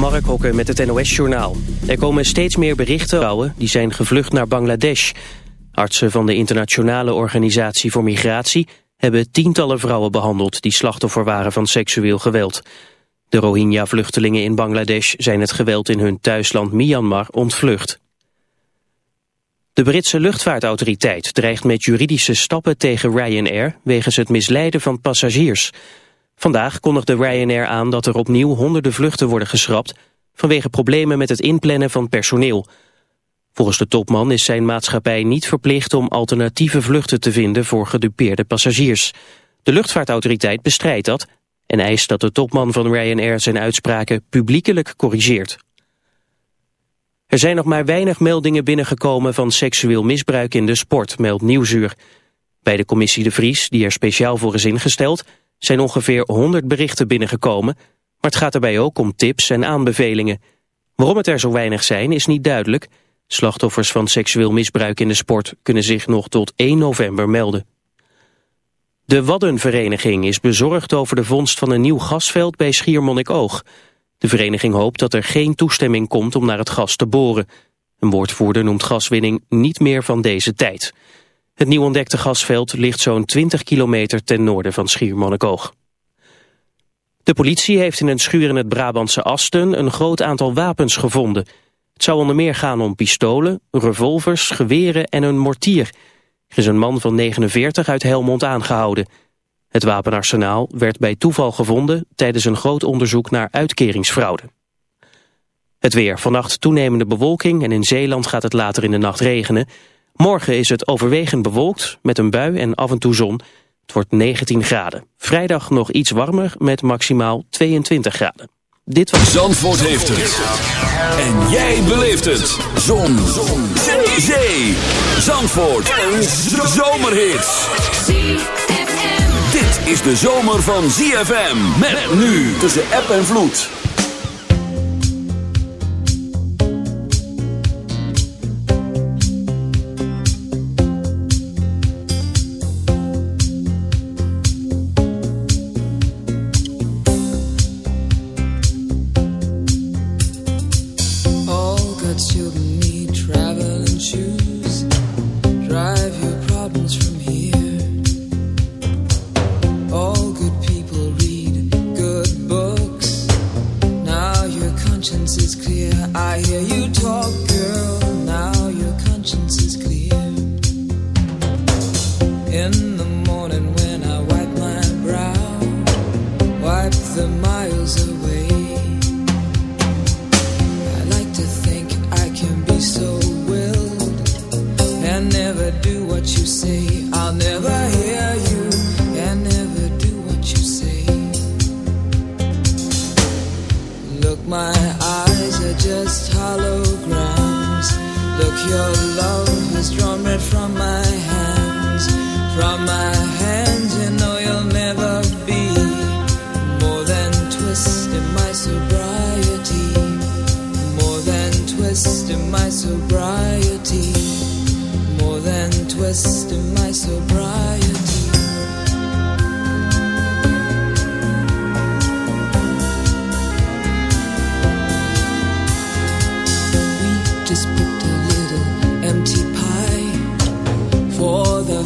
Mark Hokke met het NOS-journaal. Er komen steeds meer berichten vrouwen die zijn gevlucht naar Bangladesh. Artsen van de Internationale Organisatie voor Migratie... hebben tientallen vrouwen behandeld die slachtoffer waren van seksueel geweld. De Rohingya-vluchtelingen in Bangladesh zijn het geweld in hun thuisland Myanmar ontvlucht. De Britse luchtvaartautoriteit dreigt met juridische stappen tegen Ryanair... wegens het misleiden van passagiers... Vandaag kondigde Ryanair aan dat er opnieuw honderden vluchten worden geschrapt vanwege problemen met het inplannen van personeel. Volgens de topman is zijn maatschappij niet verplicht om alternatieve vluchten te vinden voor gedupeerde passagiers. De luchtvaartautoriteit bestrijdt dat en eist dat de topman van Ryanair zijn uitspraken publiekelijk corrigeert. Er zijn nog maar weinig meldingen binnengekomen van seksueel misbruik in de sport, meldt Nieuwsuur. Bij de commissie De Vries, die er speciaal voor is ingesteld, zijn ongeveer 100 berichten binnengekomen, maar het gaat daarbij ook om tips en aanbevelingen. Waarom het er zo weinig zijn is niet duidelijk. Slachtoffers van seksueel misbruik in de sport kunnen zich nog tot 1 november melden. De Waddenvereniging is bezorgd over de vondst van een nieuw gasveld bij Schiermonnikoog. De vereniging hoopt dat er geen toestemming komt om naar het gas te boren. Een woordvoerder noemt gaswinning niet meer van deze tijd. Het nieuw ontdekte gasveld ligt zo'n 20 kilometer ten noorden van Schiermonnikoog. De politie heeft in een schuur in het Brabantse Asten een groot aantal wapens gevonden. Het zou onder meer gaan om pistolen, revolvers, geweren en een mortier. Er is een man van 49 uit Helmond aangehouden. Het wapenarsenaal werd bij toeval gevonden tijdens een groot onderzoek naar uitkeringsfraude. Het weer. Vannacht toenemende bewolking en in Zeeland gaat het later in de nacht regenen. Morgen is het overwegend bewolkt met een bui en af en toe zon. Het wordt 19 graden. Vrijdag nog iets warmer met maximaal 22 graden. Dit was... Zandvoort heeft het. En jij beleeft het. Zon. zon. Zee. Zee. Zandvoort. Een zomerhit. Dit is de zomer van ZFM. Met nu tussen app en vloed.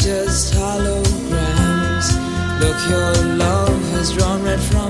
just holograms. Look, your love has drawn red from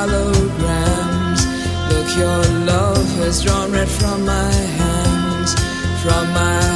holograms. Look, your love has drawn red from my hands, from my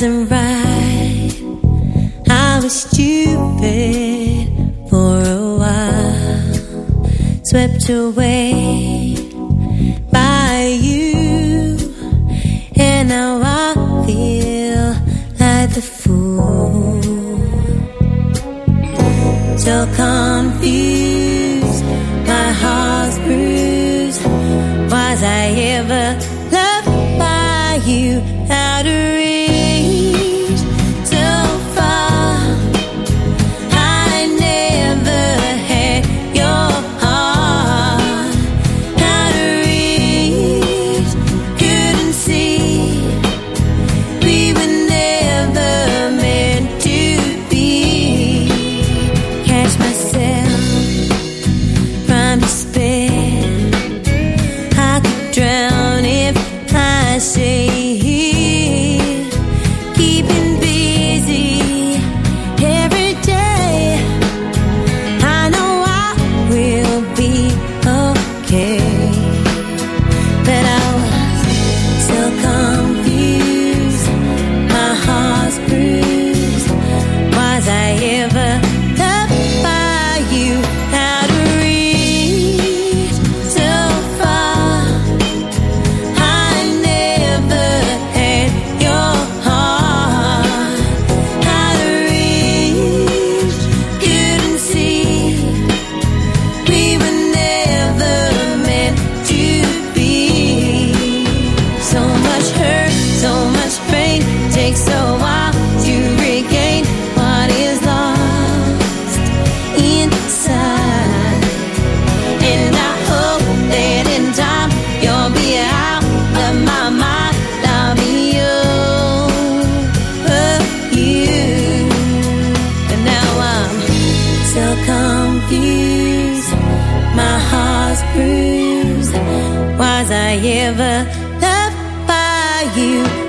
wasn't right. I was stupid for a while, swept away by you, and now I feel like the fool. So confused, my heart's bruised. Was I ever? you.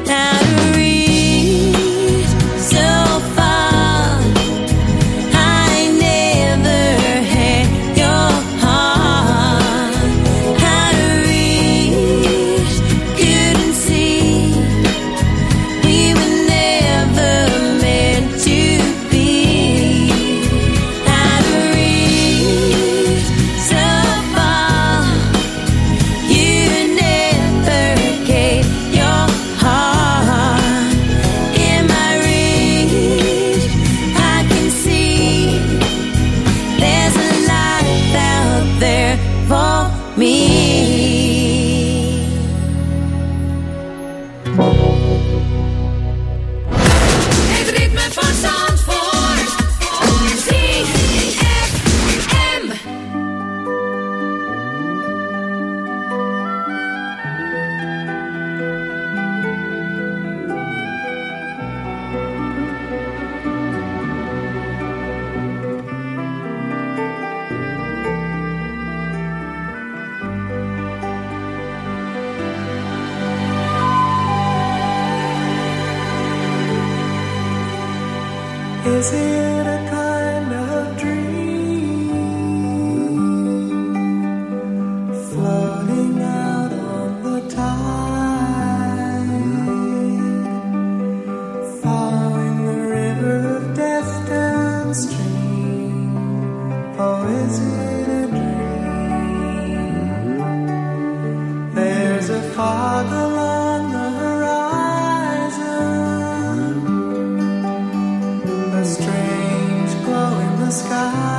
Die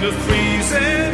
The freezing.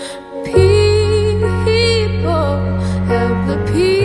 the peace.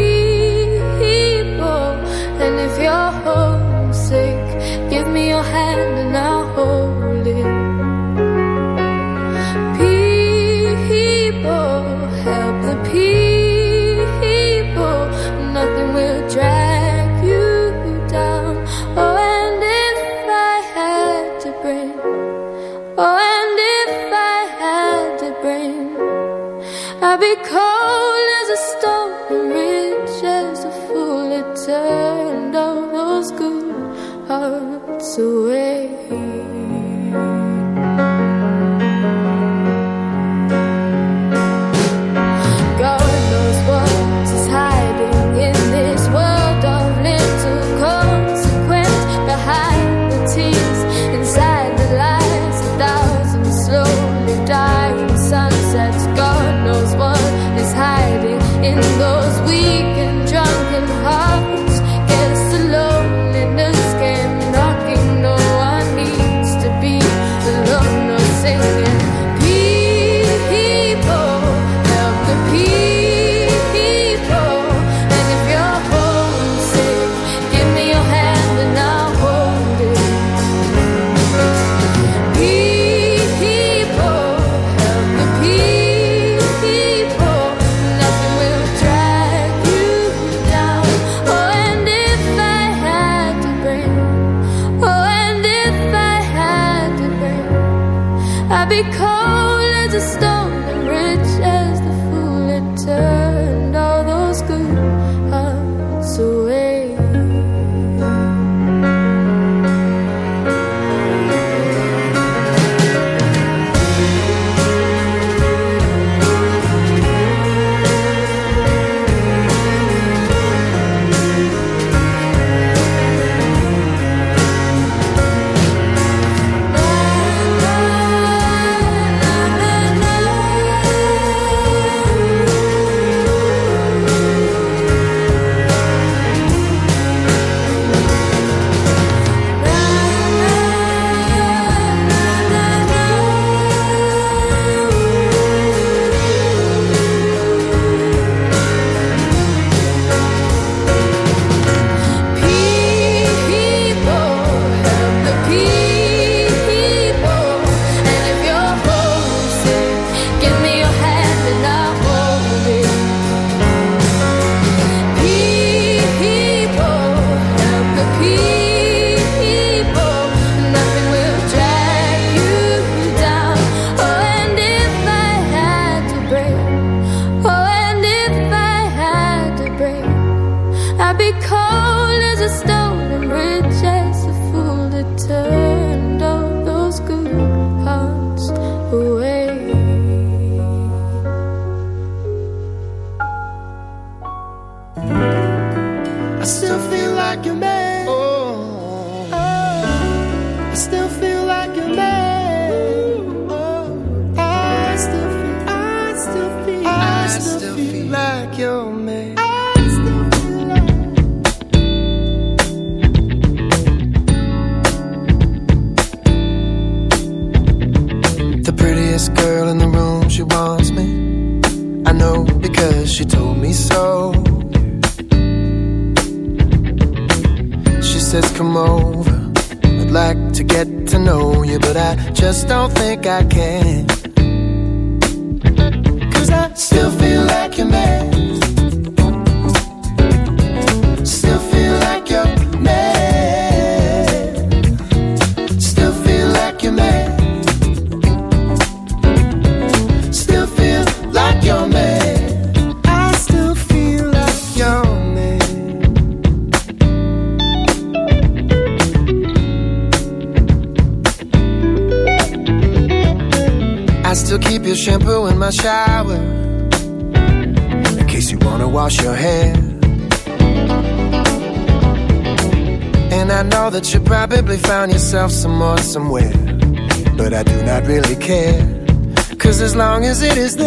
As it is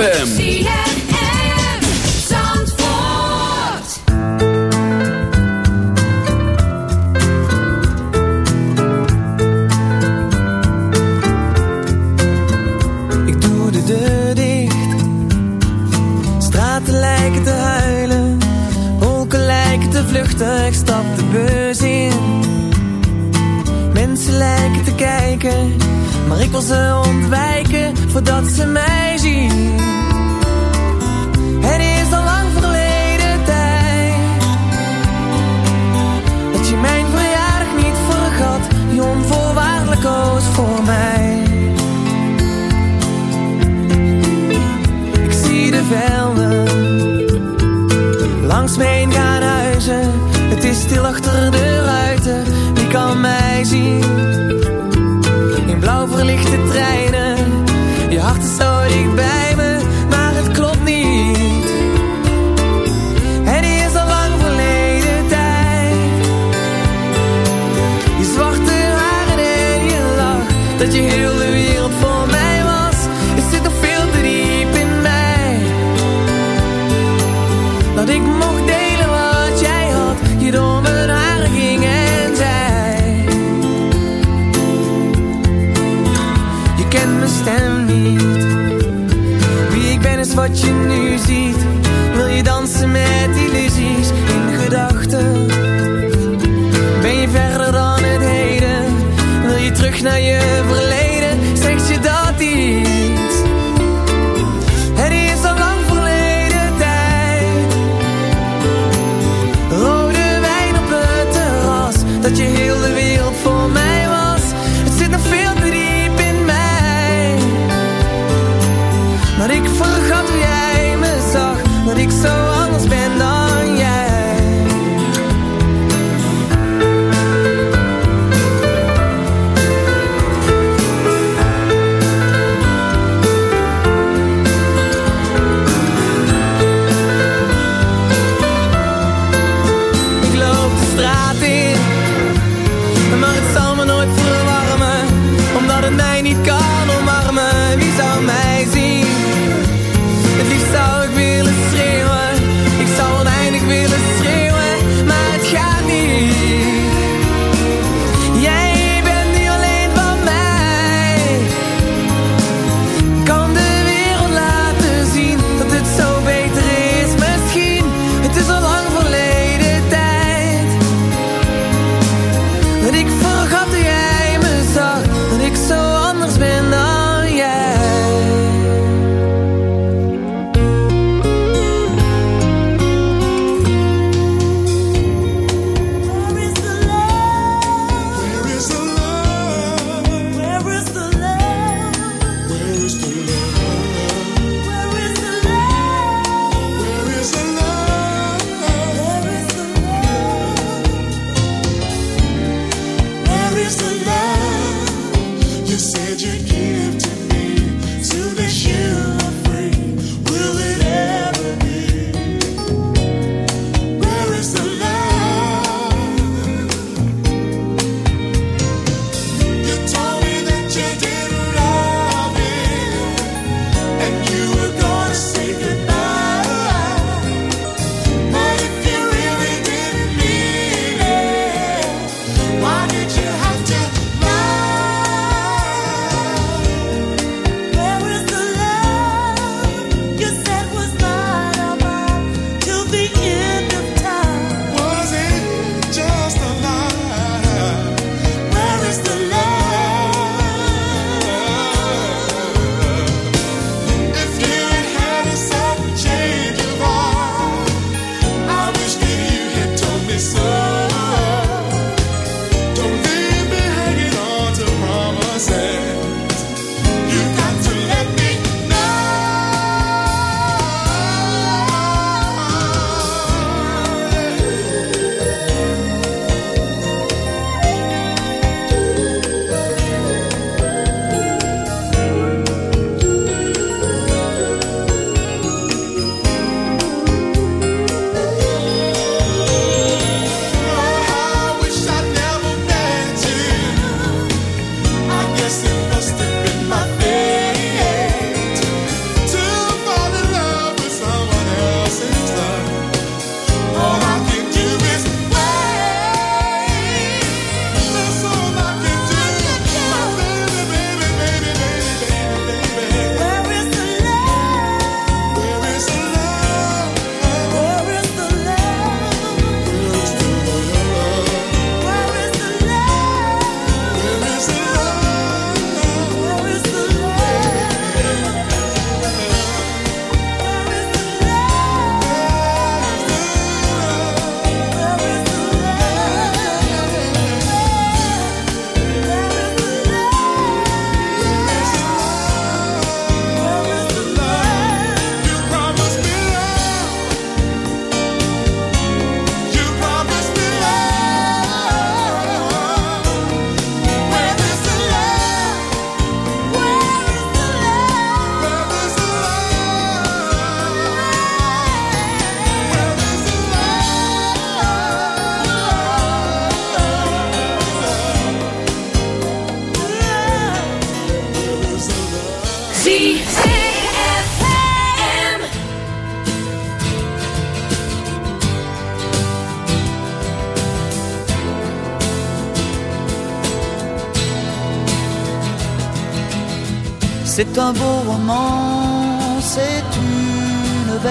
ZFM.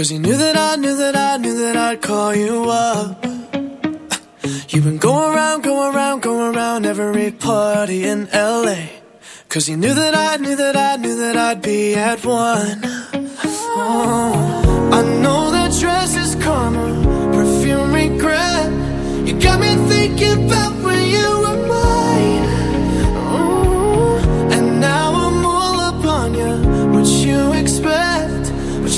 Cause you knew that I knew that I knew that I'd call you up. You've been going around, going around, going around every party in LA. Cause you knew that I knew that I knew that I'd be at one. Oh. I know that dress is karma, perfume regret. You got me thinking about when you were mine. Oh. And now I'm all up on you, what you expect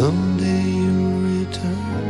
Someday you return.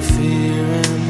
fear and